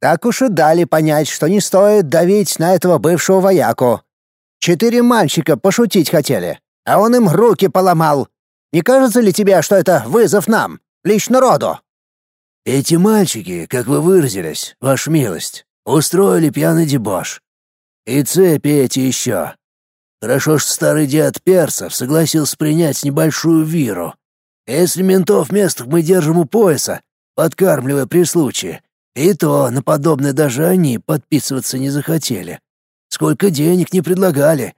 Так уж и дали понять, что не стоит давить на этого бывшего вояку. Четыре мальчика пошутить хотели, а он им руки поломал. Не кажется ли тебе, что это вызов нам, лично роду?» «Эти мальчики, как вы выразились, ваша милость, устроили пьяный дебош. И цепи эти еще. Хорошо, что старый дед Персов согласился принять небольшую виру. Если ментов местных мы держим у пояса, подкармливая при случае, и то на подобное даже они подписываться не захотели. Сколько денег не предлагали.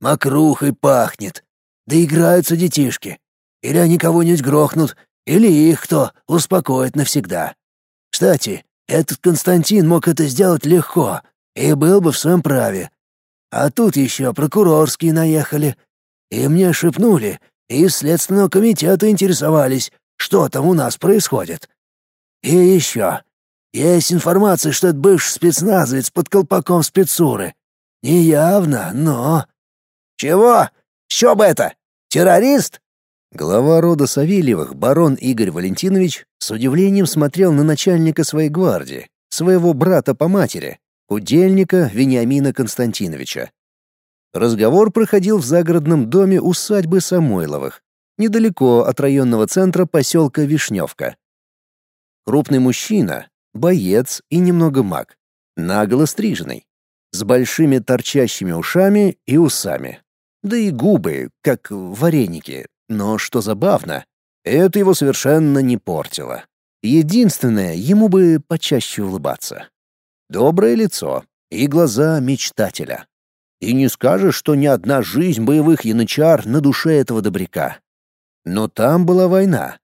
Мокрухой пахнет. Да играются детишки. Или они кого-нибудь грохнут, или их кто успокоит навсегда. Кстати, этот Константин мог это сделать легко и был бы в своем праве. А тут еще прокурорские наехали. И мне шепнули, и из Следственного комитета интересовались, что там у нас происходит. И еще. Есть информация, что это бывший спецназовец под колпаком спецуры. Неявно, но... «Чего? Что бы это? Террорист?» Глава рода Савельевых, барон Игорь Валентинович, с удивлением смотрел на начальника своей гвардии, своего брата по матери, удельника Вениамина Константиновича. Разговор проходил в загородном доме усадьбы Самойловых, недалеко от районного центра поселка Вишневка. Крупный мужчина, боец и немного маг, наголо стриженный, с большими торчащими ушами и усами. Да и губы, как вареники, но что забавно, это его совершенно не портило. Единственное, ему бы почаще улыбаться. Доброе лицо и глаза мечтателя. И не скажешь, что ни одна жизнь боевых янычар на душе этого добряка. Но там была война.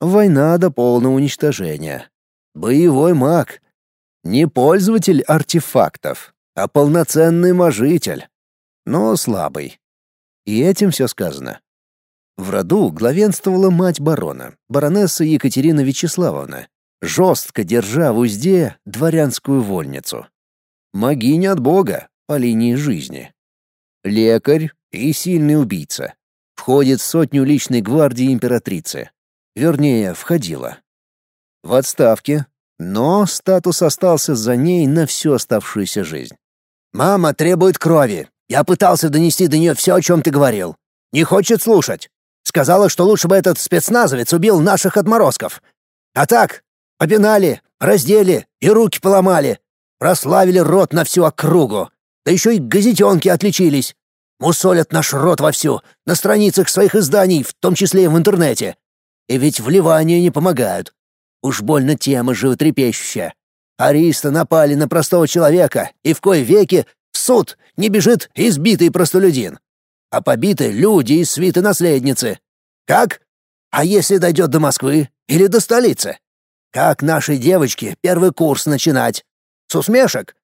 Война до полного уничтожения. Боевой маг. Не пользователь артефактов, а полноценный мажитель. Но слабый. И этим все сказано. В роду главенствовала мать барона, баронесса Екатерина Вячеславовна, жестко держа в узде дворянскую вольницу. Магиня от бога по линии жизни. Лекарь и сильный убийца. Входит в сотню личной гвардии императрицы. Вернее, входила. В отставке, но статус остался за ней на всю оставшуюся жизнь. «Мама требует крови. Я пытался донести до нее все, о чем ты говорил. Не хочет слушать. Сказала, что лучше бы этот спецназовец убил наших отморозков. А так, Попинали, раздели и руки поломали. Прославили рот на всю округу. Да еще и газетенки отличились. Мусолят наш рот вовсю, на страницах своих изданий, в том числе и в интернете. И ведь вливания не помогают. Уж больно тема животрепещущая. Ариста напали на простого человека, и в кой веки в суд не бежит избитый простолюдин. А побиты люди из свиты наследницы. Как? А если дойдет до Москвы или до столицы? Как нашей девочке первый курс начинать? С усмешек?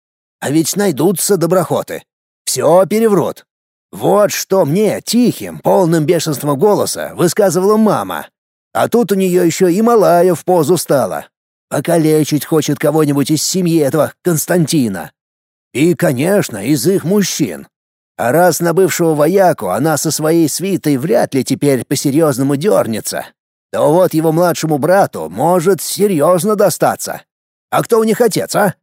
А ведь найдутся доброхоты. Все переврут. Вот что мне, тихим, полным бешенством голоса, высказывала мама. А тут у нее еще и малая в позу стала. Покалечить хочет кого-нибудь из семьи этого Константина. И, конечно, из их мужчин. А раз на бывшего вояку она со своей свитой вряд ли теперь по-серьезному дернется, то вот его младшему брату может серьезно достаться. А кто у них отец, а?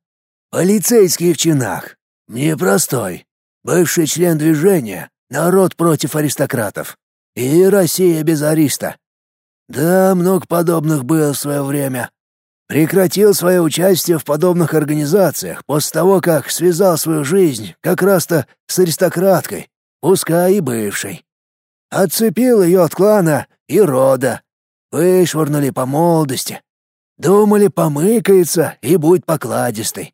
Полицейский в чинах. Непростой. Бывший член движения. Народ против аристократов. И Россия без ариста. Да, много подобных было в свое время. Прекратил свое участие в подобных организациях после того, как связал свою жизнь как раз-то с аристократкой, пускай и бывшей. Отцепил ее от клана и рода, Вышвырнули по молодости. Думали, помыкается и будет покладистый.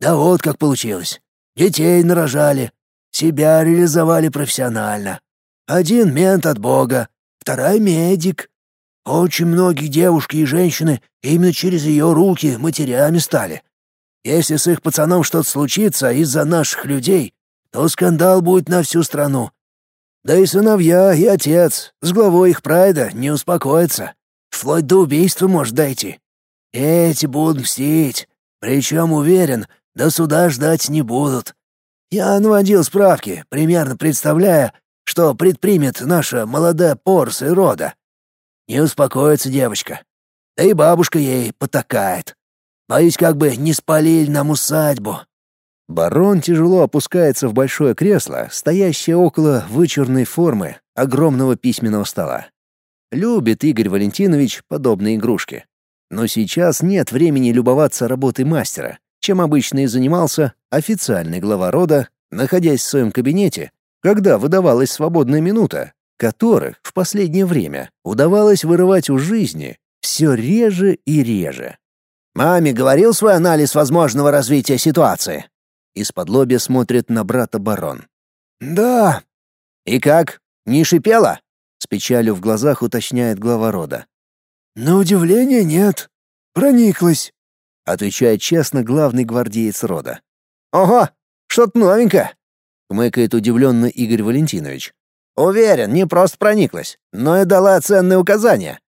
Да вот как получилось. Детей нарожали, себя реализовали профессионально. Один мент от Бога, вторая медик. Очень многие девушки и женщины именно через ее руки матерями стали. Если с их пацаном что-то случится из-за наших людей, то скандал будет на всю страну. Да и сыновья, и отец с главой их прайда не успокоятся. Вплоть до убийства может дойти. Эти будут мстить. Причем, уверен, до суда ждать не будут. Я наводил справки, примерно представляя, что предпримет наша молодая порса и рода. Не успокоится девочка. Да и бабушка ей потакает. Боюсь, как бы не спалили нам усадьбу». Барон тяжело опускается в большое кресло, стоящее около вычурной формы огромного письменного стола. Любит Игорь Валентинович подобные игрушки. Но сейчас нет времени любоваться работой мастера, чем обычно и занимался официальный глава рода, находясь в своем кабинете, когда выдавалась свободная минута, которых в последнее время удавалось вырывать у жизни все реже и реже. «Маме говорил свой анализ возможного развития ситуации?» Из-под лобья смотрит на брата барон. «Да». «И как? Не шипела?» С печалью в глазах уточняет глава рода. «На удивление нет. Прониклась», — отвечает честно главный гвардеец рода. «Ого, что-то новенькое», — хмыкает удивленно Игорь Валентинович. «Уверен, не просто прониклась, но и дала ценные указания».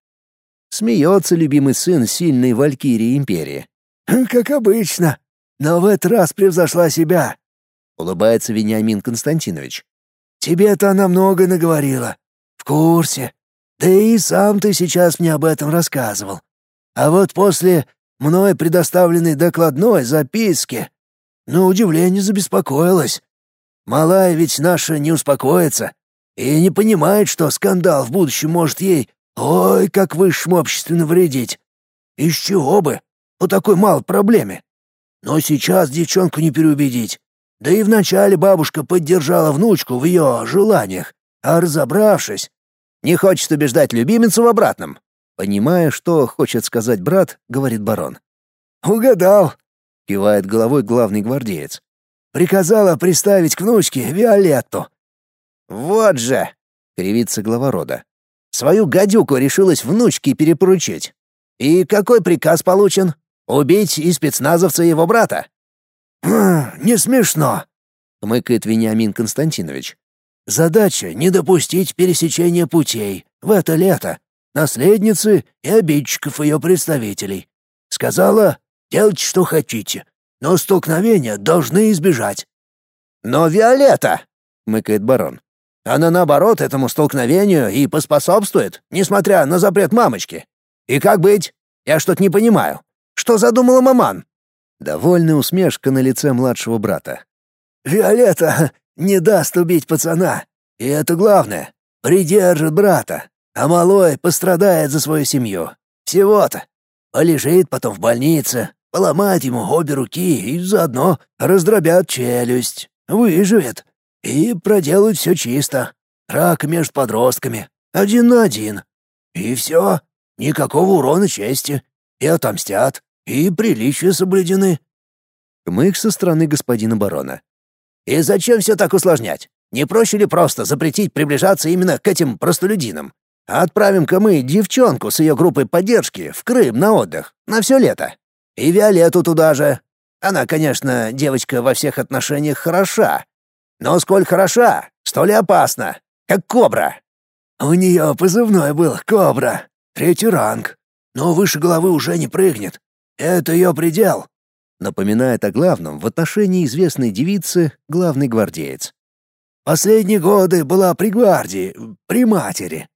Смеется любимый сын сильной валькирии империи. «Как обычно, но в этот раз превзошла себя», — улыбается Вениамин Константинович. «Тебе-то она много наговорила. В курсе. Да и сам ты сейчас мне об этом рассказывал. А вот после мной предоставленной докладной записки, на удивление забеспокоилась. Малая ведь наша не успокоится и не понимает, что скандал в будущем может ей, ой, как высшему обществу навредить. Из чего бы? По такой малой проблеме. Но сейчас девчонку не переубедить. Да и вначале бабушка поддержала внучку в ее желаниях, а разобравшись, не хочет убеждать любимицу в обратном. Понимая, что хочет сказать брат, говорит барон. «Угадал!» — кивает головой главный гвардеец. «Приказала приставить к внучке Виолетту». «Вот же!» — кривится глава рода. «Свою гадюку решилась внучке перепоручить. И какой приказ получен? Убить и спецназовца его брата?» «Хм, «Не смешно», — хмыкает Вениамин Константинович. Задача — не допустить пересечения путей в это лето, наследницы и обидчиков ее представителей. Сказала, делайте, что хотите, но столкновения должны избежать. «Но Виолетта!» — мыкает барон. «Она, наоборот, этому столкновению и поспособствует, несмотря на запрет мамочки. И как быть? Я что-то не понимаю. Что задумала маман?» Довольная усмешка на лице младшего брата. «Виолетта не даст убить пацана. И это главное. Придержит брата. А малой пострадает за свою семью. Всего-то. Полежит потом в больнице, поломать ему обе руки и заодно раздробят челюсть. Выживет. И проделают все чисто. Рак между подростками. Один на один. И все. Никакого урона чести. И отомстят. И приличия соблюдены. Мык со стороны господина барона. И зачем все так усложнять? Не проще ли просто запретить приближаться именно к этим простолюдинам? Отправим-ка мы девчонку с ее группой поддержки в Крым на отдых, на все лето. И Виолетту туда же. Она, конечно, девочка во всех отношениях хороша. Но сколь хороша, столь и опасна, как кобра. У нее позывной был «Кобра», третий ранг. Но выше головы уже не прыгнет. Это ее предел. Напоминает о главном в отношении известной девицы главный гвардеец. «Последние годы была при гвардии, при матери».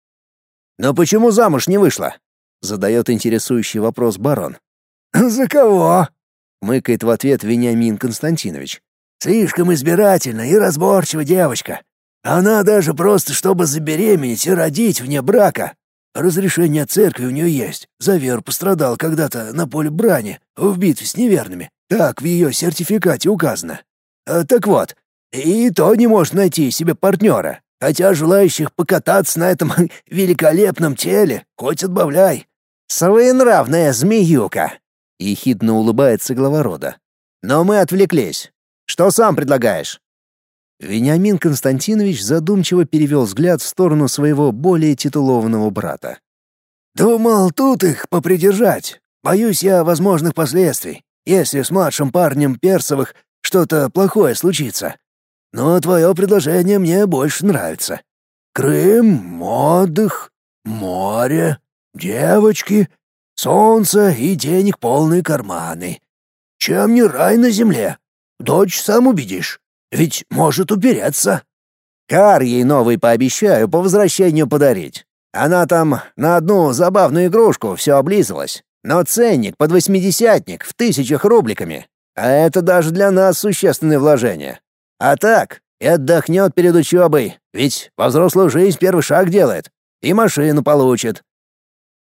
«Но почему замуж не вышла?» — задает интересующий вопрос барон. «За кого?» — мыкает в ответ Вениамин Константинович. «Слишком избирательна и разборчива девочка. Она даже просто, чтобы забеременеть и родить вне брака. Разрешение церкви у нее есть. За веру пострадал когда-то на поле брани, в битве с неверными. Так в ее сертификате указано. А, так вот, и то не может найти себе партнера. Хотя желающих покататься на этом великолепном теле хоть отбавляй. Своенравная змеюка. Ехидно улыбается глава рода. Но мы отвлеклись. Что сам предлагаешь? Вениамин Константинович задумчиво перевел взгляд в сторону своего более титулованного брата. «Думал тут их попридержать. Боюсь я возможных последствий, если с младшим парнем Персовых что-то плохое случится. Но твое предложение мне больше нравится. Крым, отдых, море, девочки, солнце и денег полные карманы. Чем не рай на земле? Дочь сам убедишь. Ведь может упереться. Кар ей новый пообещаю по возвращению подарить. Она там на одну забавную игрушку все облизывалась. Но ценник под восьмидесятник в тысячах рубликами. А это даже для нас существенное вложение. А так, и отдохнет перед учебой, ведь во взрослую жизнь первый шаг делает. И машину получит.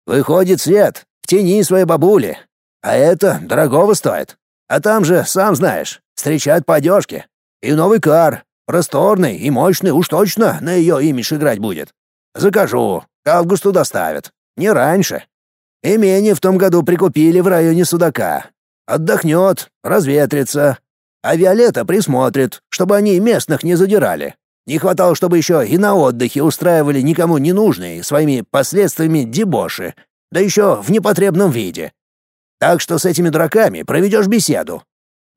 Выходит свет, в тени своей бабули. А это дорогого стоит. А там же, сам знаешь, встречают по одежке. И новый кар, просторный и мощный уж точно на ее имидж играть будет. Закажу, к августу доставят. Не раньше. Имение в том году прикупили в районе Судака. Отдохнет, разветрится. А Виолетта присмотрит, чтобы они местных не задирали. Не хватало, чтобы еще и на отдыхе устраивали никому не нужные своими последствиями дебоши, да еще в непотребном виде. Так что с этими дураками проведешь беседу.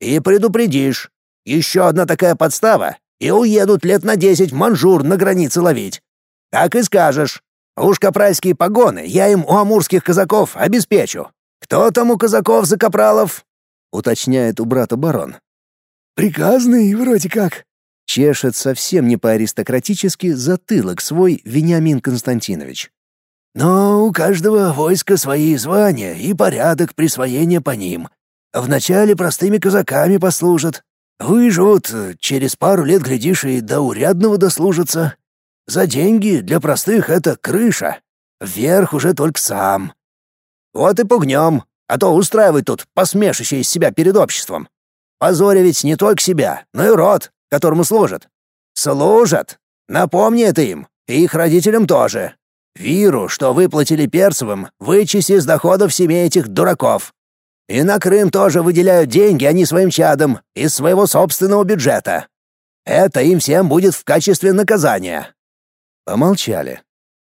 И предупредишь. Еще одна такая подстава, и уедут лет на десять манжур на границе ловить. Так и скажешь. Уж капральские погоны я им у амурских казаков обеспечу. Кто там у казаков за капралов?» — уточняет у брата барон. «Приказный вроде как». Чешет совсем не по-аристократически затылок свой Вениамин Константинович. «Но у каждого войска свои звания и порядок присвоения по ним. Вначале простыми казаками послужат. Выживут, через пару лет, глядишь, и до урядного дослужатся. За деньги для простых это крыша. Вверх уже только сам. Вот и пугнем, а то устраивает тут посмешище из себя перед обществом. Позоря ведь не только себя, но и род, которому служат. Служат. Напомни это им, и их родителям тоже. Виру, что выплатили Перцевым, вычесть из доходов семей этих дураков. И на Крым тоже выделяют деньги они своим чадам из своего собственного бюджета. Это им всем будет в качестве наказания. Помолчали.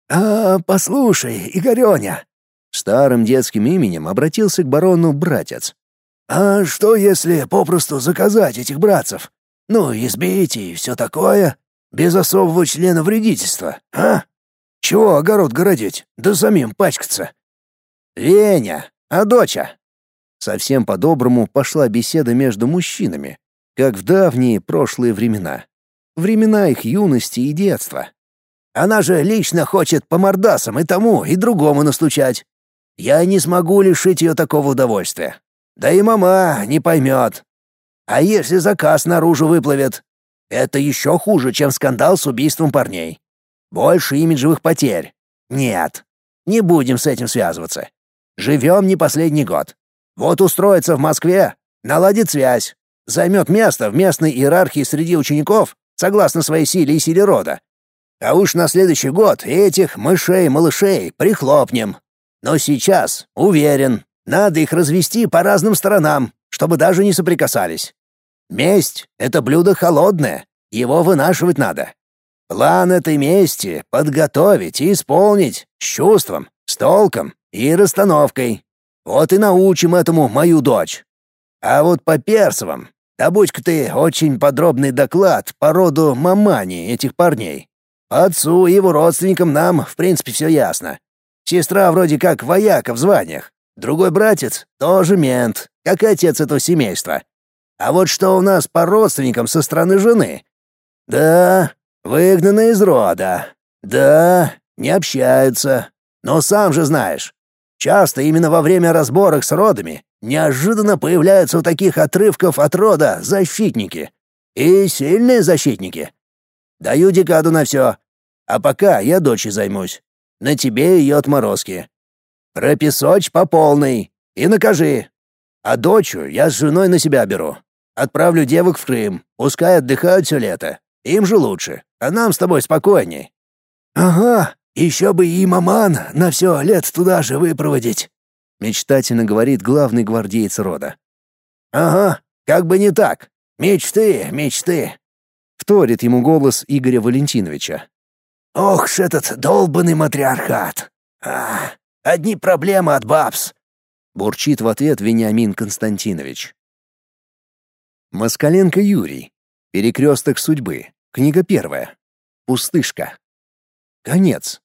«А, послушай, Игорёня!» Старым детским именем обратился к барону братец. «А что, если попросту заказать этих братцев? Ну, избить и все такое, без особого члена вредительства, а? Чего огород городить, да самим пачкаться?» «Веня, а доча?» Совсем по-доброму пошла беседа между мужчинами, как в давние прошлые времена. Времена их юности и детства. Она же лично хочет по мордасам и тому, и другому настучать. Я не смогу лишить ее такого удовольствия. Да и мама не поймет. А если заказ наружу выплывет? Это еще хуже, чем скандал с убийством парней. Больше имиджевых потерь. Нет, не будем с этим связываться. Живем не последний год. Вот устроится в Москве, наладит связь, займет место в местной иерархии среди учеников, согласно своей силе и силе рода, а уж на следующий год этих мышей-малышей прихлопнем. Но сейчас, уверен, надо их развести по разным сторонам, чтобы даже не соприкасались. Месть — это блюдо холодное, его вынашивать надо. План этой мести подготовить и исполнить с чувством, с толком и расстановкой. Вот и научим этому мою дочь. А вот по Персовым, добудь-ка ты очень подробный доклад по роду мамани этих парней. Отцу и его родственникам нам, в принципе, все ясно. Сестра вроде как вояка в званиях. Другой братец тоже мент, как и отец этого семейства. А вот что у нас по родственникам со стороны жены? Да, выгнаны из рода. Да, не общаются. Но сам же знаешь, часто именно во время разборок с родами неожиданно появляются у таких отрывков от рода защитники. И сильные защитники. Даю декаду на все. А пока я дочей займусь. На тебе ее отморозки. Пропесочь по полной и накажи. А дочу я с женой на себя беру. Отправлю девок в Крым, пускай отдыхают все лето. Им же лучше, а нам с тобой спокойней». «Ага, еще бы и маман на все лет туда же выпроводить», — мечтательно говорит главный гвардеец рода. «Ага, как бы не так. Мечты, мечты вторит ему голос Игоря Валентиновича. «Ох ж этот долбанный матриархат! А, одни проблемы от бабс!» — бурчит в ответ Вениамин Константинович. Москаленко Юрий. Перекресток судьбы. Книга первая. Пустышка. Конец.